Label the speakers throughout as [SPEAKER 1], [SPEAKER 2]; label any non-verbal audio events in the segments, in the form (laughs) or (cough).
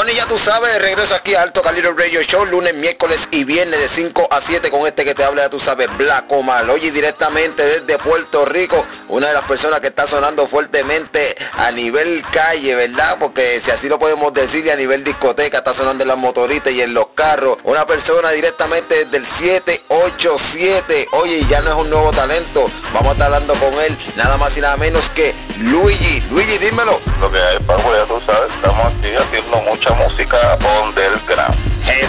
[SPEAKER 1] Bueno, ya tú sabes, regreso aquí a Alto Calibre Radio Show, lunes, miércoles y viernes de 5 a 7 con este que te habla, ya tú sabes, Black Omar. Oye, directamente desde Puerto Rico, una de las personas que está sonando fuertemente a nivel calle, ¿verdad? Porque si así lo podemos decir, a nivel discoteca, está sonando en las motoritas y en los carros. Una persona directamente desde el 787. Oye, ya no es un nuevo talento. Vamos a estar hablando con él, nada más y nada menos que Luigi. Luigi, dímelo.
[SPEAKER 2] Lo que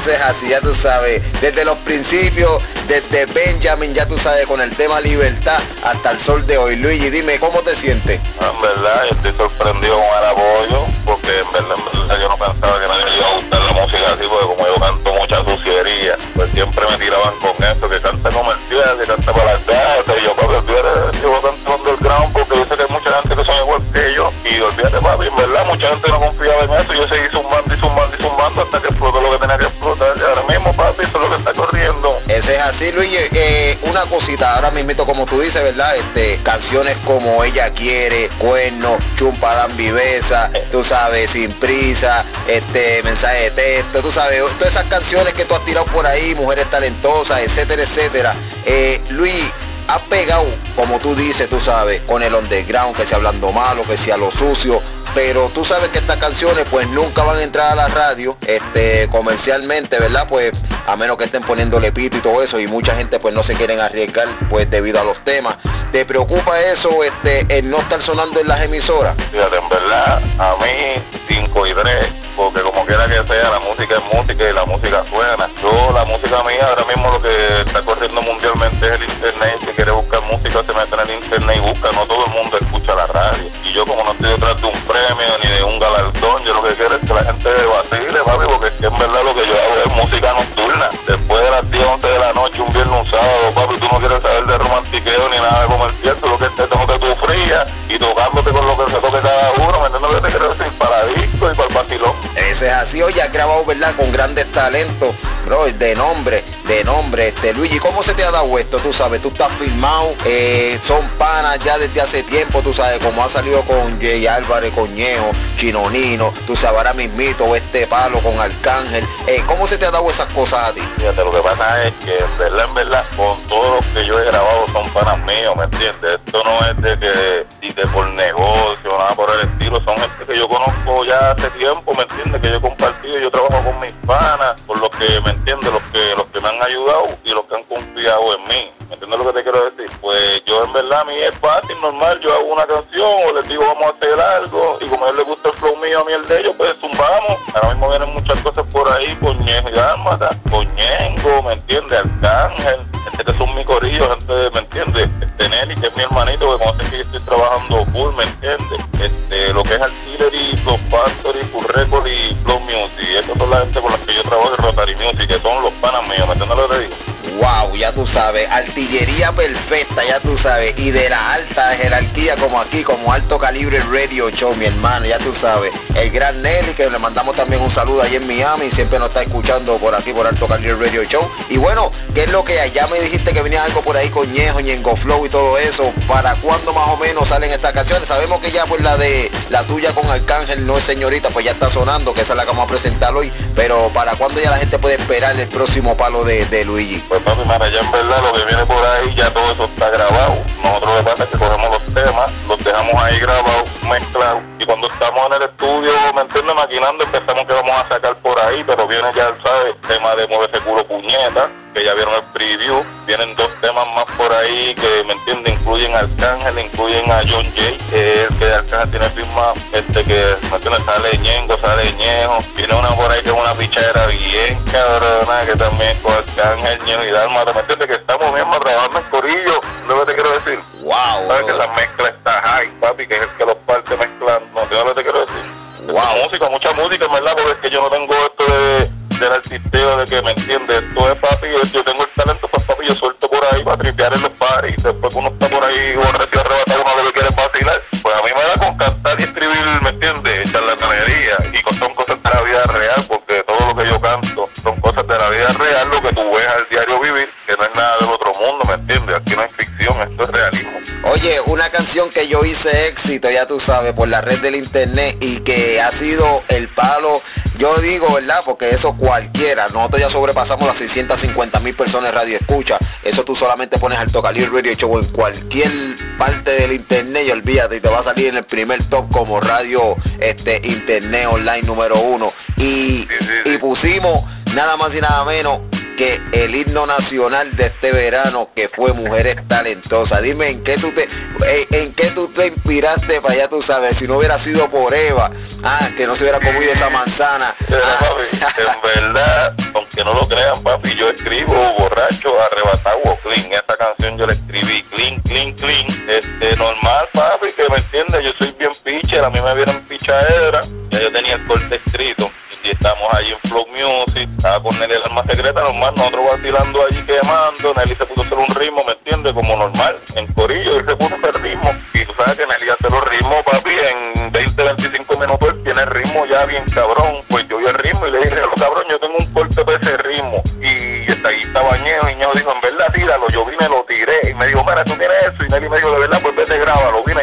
[SPEAKER 1] Es así, ya tú sabes, desde los principios, desde Benjamin, ya tú sabes, con el tema libertad hasta el sol de hoy. Luigi, dime, ¿cómo te sientes?
[SPEAKER 2] En verdad, yo estoy sorprendido con el apoyo, porque en verdad, yo no pensaba que nadie iba a gustar la música así, porque como yo canto mucha suciería, pues siempre me tiraban con eso, que canta comercial, que canta para las y yo, papi, olvídate, yo
[SPEAKER 1] una cosita, ahora mismo como tú dices, ¿verdad? Este, canciones como Ella Quiere, Cuerno, Chumpalan Viveza, tú sabes, Sin Prisa, este, Mensaje de Texto, tú sabes, todas esas canciones que tú has tirado por ahí, Mujeres Talentosas, etcétera, etcétera. Eh, Luis, has pegado, como tú dices, tú sabes, con el underground, que sea hablando malo, que sea lo sucio, pero tú sabes que estas canciones pues nunca van a entrar a la radio este comercialmente verdad pues a menos que estén poniéndole pito y todo eso y mucha gente pues no se quieren arriesgar pues debido a los temas. Te preocupa eso este el no estar sonando en las emisoras
[SPEAKER 2] Fíjate, en verdad, a mí 5 y 3, porque como quiera que sea, la música es música y la música suena. Yo, la música mía, ahora mismo lo que
[SPEAKER 1] talentos bro de nombre de nombre este Luigi cómo se te ha dado esto tú sabes tú estás filmado eh, son panas ya desde hace tiempo tú sabes como ha salido con Jay Álvarez Coñejo Chinonino tú sabes ahora mismito este palo con Arcángel eh, cómo se te ha dado esas cosas a ti
[SPEAKER 2] Fíjate, lo que pasa es que en verdad, en verdad, con todo lo que yo he grabado son panas míos, ¿me entiendes? Esto no es de que, ni de por negocio, nada por el estilo, son gente que yo conozco ya hace tiempo, ¿me entiendes? Que yo he compartido, yo panas, por lo que, ¿me entiendes? Los que, los que me han ayudado y los que han confiado en mí. ¿Me entiendes lo que te quiero decir? Pues yo en verdad a mí es fácil, normal, yo hago una canción o les digo vamos a hacer algo y como a él le gusta el flow mío, a mí el de ellos, pues zumbamos. Ahora mismo vienen muchas cosas por ahí, con Ñejo y Dálmata, con Ñengo, ¿me entiendes? Arcángel, gente que son mi corillo, gente, ¿me entiendes? Este Nelly, que es mi hermanito, que como sé que yo estoy trabajando full, ¿me entiendes? Este, lo que es Artillery, Flow Factory, Full Record y Flow Music. Esas son la gente con las Rotary que son los panas míos, ¿me entiendes lo que te?
[SPEAKER 1] Wow, ya tú sabes, artillería perfecta, ya tú sabes, y de la alta jerarquía como aquí, como alto calibre radio show, mi hermano, ya tú sabes, el gran Nelly, que le mandamos también un saludo ahí en Miami, siempre nos está escuchando por aquí, por alto calibre radio show, y bueno, ¿qué es lo que? Ya me dijiste que venía algo por ahí con Ñejo, Ñengo Flow y todo eso, ¿para cuándo más o menos salen estas canciones? Sabemos que ya pues la de la tuya con Arcángel no es señorita, pues ya está sonando, que esa es la que vamos a presentar hoy, pero ¿para cuándo ya la gente puede esperar el próximo palo de, de Luigi?
[SPEAKER 2] Pues papi, mira, ya en verdad lo que viene por ahí, ya todo eso está grabado. Nosotros lo que pasa es que cogemos los temas, los dejamos ahí grabados, mezclados, y cuando estamos en el estudio, ¿me entiendes? Maquinando, empezamos que vamos a sacar por ahí, pero viene ya, ¿sabes? Tema de Mueve Seguro Puñeta, que ya vieron el preview, vienen dos temas más por ahí que, ¿me entiendes? Incluyen a Arcángel, incluyen a John Jay, que es el que Arcángel tiene firma, este que, ¿me entiendes? Sale Ñengo, sale Ñejo, viene una por ahí que es una pichadera bien cabrona, que también con Arcángel, Ñejo y Dalma, ¿me entiendes? Que estamos mismo trabajando en corillo, lo que te quiero decir.
[SPEAKER 1] Wow,
[SPEAKER 2] Sabes que la mezcla está high, papi, que es el que los parte mezclando, ¿me entiendes lo que te quiero decir?
[SPEAKER 1] Wow.
[SPEAKER 2] Mucha música, mucha música, en verdad, porque es que yo no tengo esto de, del artisteo de que me entiende. Esto es papi, yo, tengo el talento, pues papi, yo suelto por ahí para tripear en los bares y después que uno está por ahí borracho arrebatado, uno lo que quiere vacilar. Pues a mí me da con cantar y escribir, ¿me entiendes? Charlatanería y con- son cosas de la vida real, porque todo lo que yo canto son cosas de la vida real, lo que tú ves al diario vivir, que no es nada del otro mundo, ¿me entiendes? Aquí no hay ficción, esto es realismo.
[SPEAKER 1] Oye, una canción que yo hice éxito, ya tú sabes, por la red del internet y que ha sido el palo yo digo, ¿verdad? Porque eso cualquiera, nosotros ya sobrepasamos las 650 mil personas en radio escucha. Eso tú solamente pones al Tocalier Radio Show en cualquier parte del internet y olvídate, y te va a salir en el primer top como radio este internet online número uno. Y, y pusimos nada más y nada menos que el himno nacional de este verano que fue Mujeres Talentosas. Dime en qué tú te en, qué tú te inspiraste para allá tú sabes, si no hubiera sido por Eva, ah, que no se hubiera comido esa manzana.
[SPEAKER 2] en verdad, aunque no lo crean, papi, yo escribo borracho, arrebatado clean. Esta canción yo la escribí clean, clean, clean. Este normal, papi, que me entiende, yo soy bien pitcher, a mí me vieron pichadera,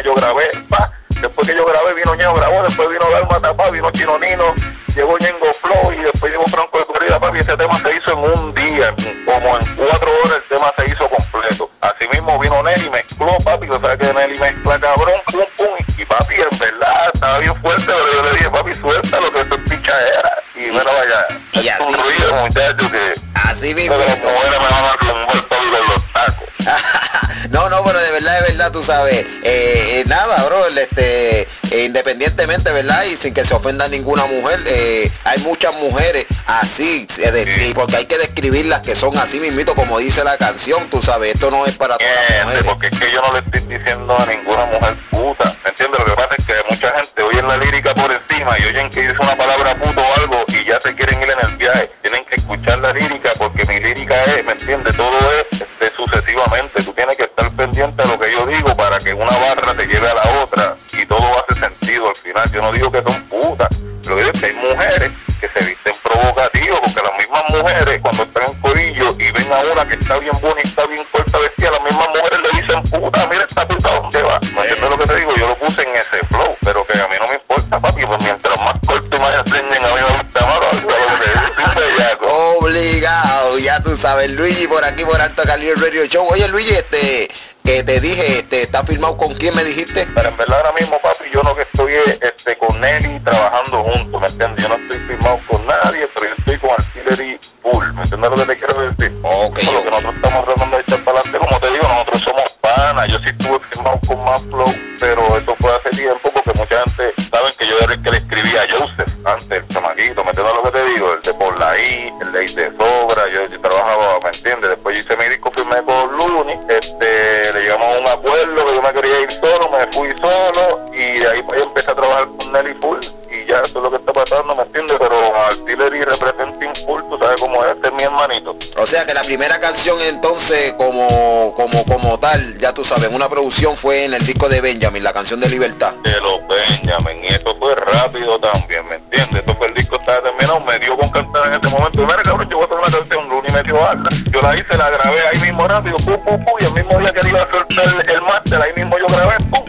[SPEAKER 2] yo grabé, pa, después que yo grabé, vino Ñejo, grabó, después vino Dalma Tapá, vino Chino Nino, llegó Ñengo Flow y después llegó Franco de Corrida, papi, ese tema se hizo en un día, como en cuatro horas el tema se hizo completo. Así mismo vino Nelly, mezcló, papi, o sea que Nelly mezcla cabrón, pum, pum, y papi, en verdad, estaba bien fuerte, pero yo le dije, papi, suelta lo que esto es pichadera. Y bueno, vaya, es un ruido, muchacho, que...
[SPEAKER 1] Así mismo.
[SPEAKER 2] Pero como era, me van a
[SPEAKER 1] de verdad, tú sabes, eh, nada, bro, este, eh, independientemente, ¿verdad? Y sin que se ofenda ninguna mujer, eh, hay muchas mujeres así, sí. porque hay que describirlas que son así mismito, como dice la canción, tú sabes, esto no es para todas las mujeres.
[SPEAKER 2] Porque es que yo no le estoy diciendo a ninguna mujer puta, ¿me entiendes? Lo que pasa es que mucha gente oye la lírica por encima y oyen que dice una palabra
[SPEAKER 1] aquí por Alto Cali Radio Show. Oye Luigi, este, que te dije, este, ¿está firmado con quién me dijiste?
[SPEAKER 2] Pero
[SPEAKER 1] sea que la primera canción entonces como, como, como tal, ya tú sabes, una producción fue en el disco de Benjamin, la canción de Libertad.
[SPEAKER 2] De los Benjamin, y esto fue rápido también, ¿me entiendes? Esto fue el disco estaba terminado, me dio con cantar en este momento. Mira cabrón, yo voy a hacer una canción, Luni me dio alta. Yo la hice, la grabé ahí mismo rápido, pum, pum, pum, y el mismo día que iba a soltar el, máster, ahí mismo yo grabé, pum,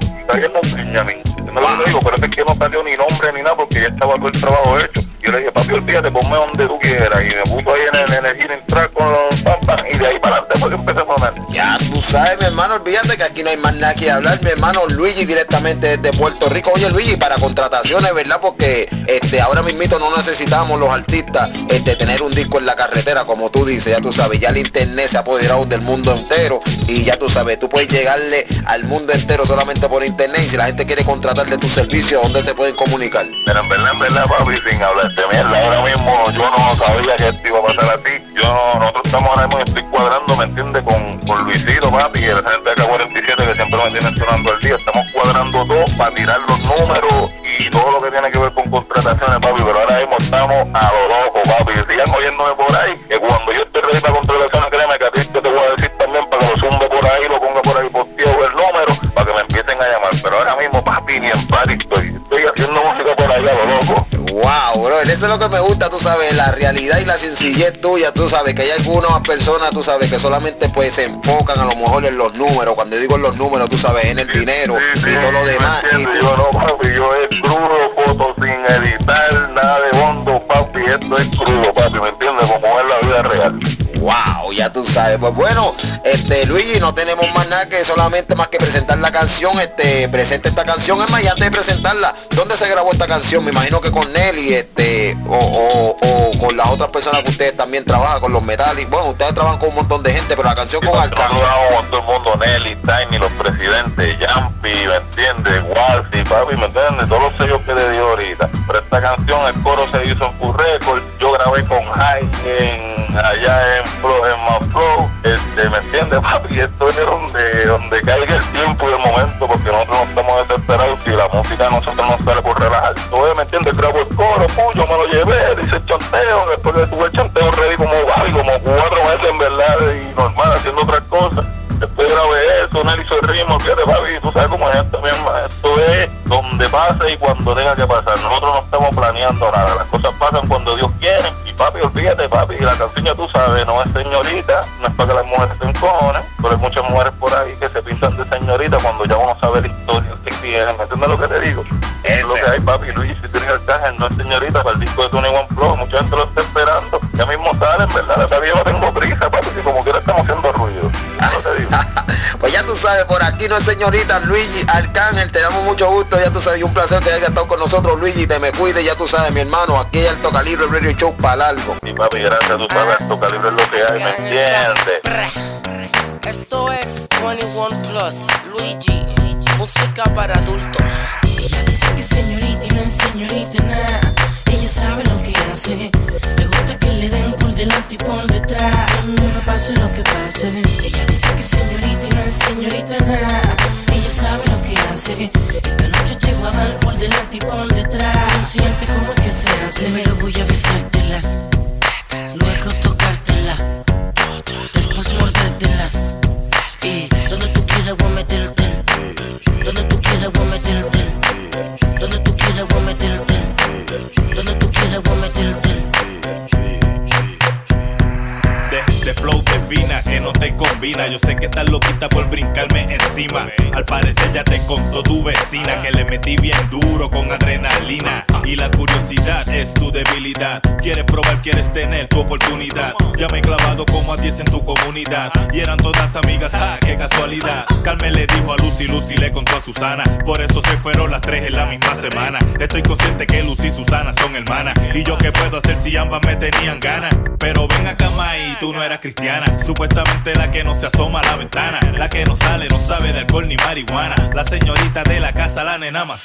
[SPEAKER 2] un Benjamin. No lo digo, pero es que no salió ni nombre ni nada porque ya estaba todo el trabajo hecho. Yo le dije, papi, olvídate, ponme donde tú quieras. Y me puso ahí en el, en el hearing track con los pam, pam, y de ahí para adelante fue que empecé a poner.
[SPEAKER 1] Ya sabes, mi hermano, olvídate que aquí no hay más nada que hablar, mi hermano Luigi directamente desde Puerto Rico. Oye Luigi, para contrataciones, ¿verdad? Porque este ahora mismito no necesitamos los artistas este, tener un disco en la carretera, como tú dices, ya tú sabes, ya el internet se ha apoderado del mundo entero y ya tú sabes, tú puedes llegarle al mundo entero solamente por internet y si la gente quiere contratar de tu servicio, ¿dónde te pueden comunicar?
[SPEAKER 2] Pero en verdad, en verdad, papi, sin hablarte mierda, ahora mismo yo no sabía que esto iba a pasar a ti. Yo, nosotros estamos ahora mismo, Luisito, papi, y la gente de K47 que siempre me tiene sonando el día. Estamos cuadrando todo para tirar los números y todo lo que tiene que ver con contrataciones, papi. Pero ahora mismo estamos a lo loco, papi. Sigan oyéndome por ahí, que cuando yo esté ready para contrataciones, créeme que a ti yo te voy a decir también para que lo zumbe por ahí, lo ponga por ahí posteado el número, para que me empiecen a llamar. Pero ahora mismo, papi, ni en party estoy. Estoy haciendo música por allá, lo loco.
[SPEAKER 1] Wow, bro, eso es lo que me gusta, tú sabes, la realidad y la sencillez tuya, tú sabes, que hay algunas personas, tú sabes, que solamente pues se enfocan a lo mejor en los números, cuando digo en los números, tú sabes, en el dinero y todo lo demás. Y tú...
[SPEAKER 2] Yo no, papi, yo es crudo, foto sin editar, nada de hondo, papi, esto es crudo, papi, ¿me entiendes? Como es la vida real
[SPEAKER 1] tú sabes. Pues bueno, este Luigi, no tenemos más nada que solamente más que presentar la canción. Este, presente esta canción. Es más, y antes de presentarla, ¿dónde se grabó esta canción? Me imagino que con Nelly, este, o, con las otras personas que ustedes también trabajan, con los metales. Bueno, ustedes trabajan con un montón de gente, pero la canción con
[SPEAKER 2] Arcángel. con todo el mundo, Nelly, Tiny, los presidentes, Yampi, ¿me entiendes? Walsi, papi, ¿me entiendes? Todos los sellos que le dio ahorita. Pero esta canción, el coro se hizo en Full Record. Yo grabé con Jaime allá en Flow, en más Flow, este, ¿me entiendes, papi? Esto es donde, donde caiga el tiempo y el momento, porque nosotros no estamos desesperados si la música nosotros nos sale por relajar. Entonces, ¿me entiendes? Grabo el coro, yo me lo llevé, dice el chanteo, después de tuve el chanteo ready como papi, como cuatro meses en verdad, y normal, haciendo otras cosas. Después grabé eso, hizo el ritmo, fíjate, papi, tú sabes cómo es esto, mi hermano. Esto es donde pase y cuando tenga que pasar. Nosotros no estamos planeando nada, las cosas pasan cuando Dios quiere papi, olvídate, papi, la canción ya tú sabes, no es señorita, no es para que las mujeres se encojonen, pero hay muchas mujeres por ahí que se pintan de señorita cuando ya uno sabe la historia que ¿me entiendes lo que te digo? Papi, Luis, si tienes el caja, no es señorita, para el disco de Tony One Flow, mucha gente lo está esperando, ya mismo salen, ¿verdad? Todavía no tengo prisa, papi, si como quiera estamos haciendo ruido, no te digo. (laughs)
[SPEAKER 1] pues ya tú sabes, por aquí no es señorita, Luigi Arcángel, te damos mucho gusto, ya tú sabes, y un placer que hayas estado con nosotros, Luigi, te me cuide, ya tú sabes, mi hermano, aquí hay Alto Calibre Radio Show para algo.
[SPEAKER 2] Mi papi, gracias, tú sabes, Alto Calibre es lo que hay, ¿me entiendes?
[SPEAKER 3] Esto es 21 Plus, Luigi, música para adultos.
[SPEAKER 4] Ella dice que señorita y no es señorita nada, ella sabe lo que hace, le gusta que le den por delante y por detrás, no pase lo que pase. Ella dice que señorita y no es señorita nada, ella sabe lo que hace, esta noche voy a dar por delante y por detrás, siente cómo es que se hace. Primero voy a besártelas,
[SPEAKER 5] por brincarme encima. Al parecer ya te contó tu vecina que le metí bien duro con adrenalina. Y la curiosidad es tu debilidad. Quieres probar, quieres tener tu oportunidad. Ya me he clavado como a 10 en tu comunidad. Y eran todas amigas, ah, qué casualidad. Carmen le dijo a Lucy, Lucy le contó a Susana. Por eso se fueron las tres en la misma semana. Estoy consciente que Lucy y Susana son hermanas. Y yo qué puedo hacer si ambas me tenían ganas. Pero ven acá, y tú no eras cristiana. Supuestamente la que no se asoma a la ventana. La que no sale, no sabe de alcohol ni marihuana. La señorita de la casa, la nena más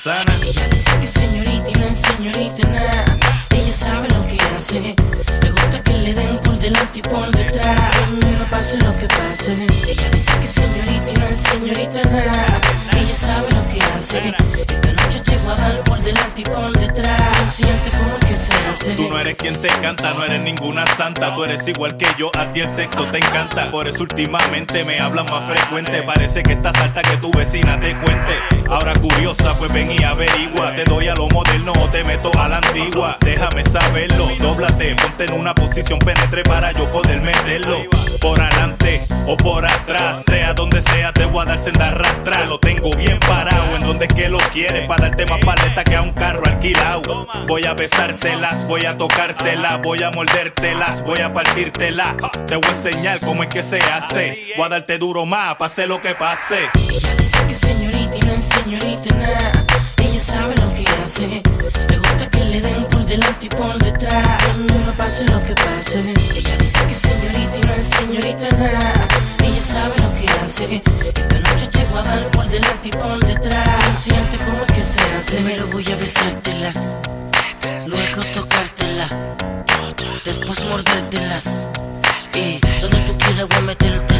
[SPEAKER 4] no
[SPEAKER 5] eres quien te canta, no eres ninguna santa. Tú eres igual que yo, a ti el sexo te encanta. Por eso últimamente me hablan más frecuente. Parece que estás alta que tu vecina te cuente. Ahora curiosa, pues ven y averigua. Te doy a lo moderno o te meto a la antigua. Déjame saberlo, dóblate, ponte en una posición penetre para yo poder meterlo. Por adelante o por atrás, sea donde sea, te voy a dar senda arrastra. Lo tengo bien parado en donde es que lo quieres. Para darte más paleta que a un carro alquilado. Voy a besártelas, voy a tocártelas, voy a mordértelas, voy a partírtelas. Te voy a enseñar cómo es que se hace. Voy a darte duro más, pase lo que pase.
[SPEAKER 4] Ella dice que señorita y no es nada. Ella sabe lo que hace. Le gusta que le den por delante y por detrás. No pase lo que pase. Ella dice que señorita y no es señorita nada. Ella sabe lo que hace. Esta noche te voy a dar por delante y por detrás. Siente cómo es que se hace. Primero voy a besártelas. Luego tocártela. Después mordértelas. Y donde tú quieras voy a meterte.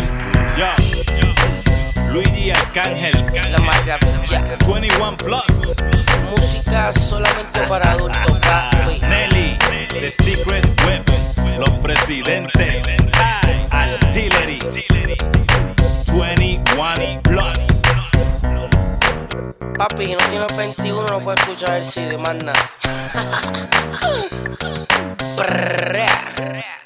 [SPEAKER 5] Yo, Luigi Arcángel,
[SPEAKER 3] La maravilla.
[SPEAKER 5] 21 Plus,
[SPEAKER 3] Música solamente para adultos, papi.
[SPEAKER 5] Nelly, The Secret Weapon, Los Presidentes, Artillery, 21 Plus.
[SPEAKER 3] Papi, si no tienes 21 no puedes escuchar el CD, más nada. (laughs)